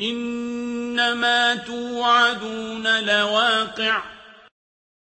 إِنَّمَا تُوعَدُونَ لَوَاقِعٌ.